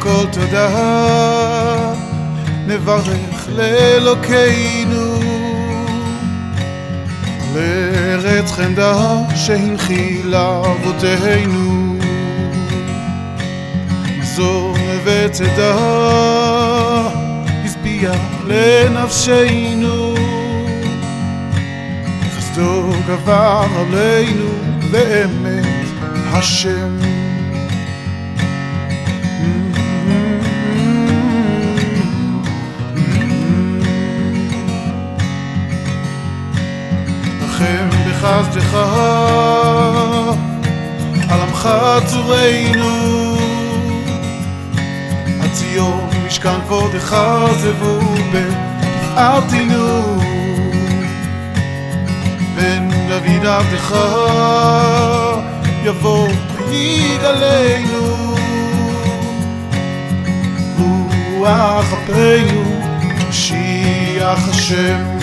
תודה, נברך לאלוקינו, לארץ חמדה שהנחילה אבותינו, מזור וצדה, השביע לנפשנו, חסדו גבר עלינו, באמת השם. בחסדך על עמך צורנו הציון משכן כבודך זבו בתפארתנו בן דוד עבדך יבוא ויגאלנו רוח אפינו משיח השם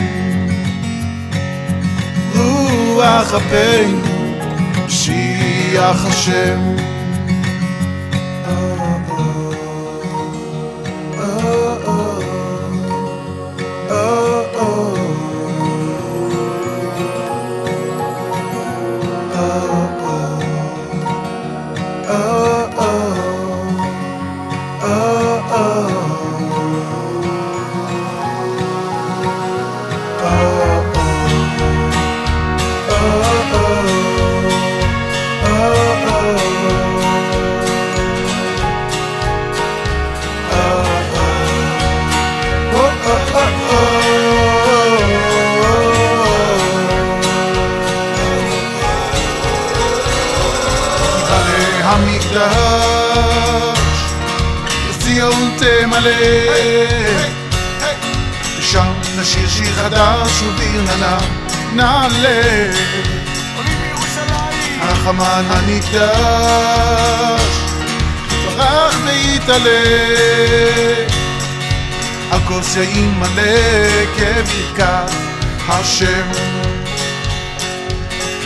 רוח אפינו משיח השם המקדש, ציון תמלא, ושם נשיר שיר חדש וברננה נעלה. החמן הנקדש, ברח ויתעלה, על כוס יין מלא כברכת השם.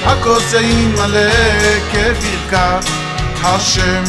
הכוס יין מלא כברכת השם.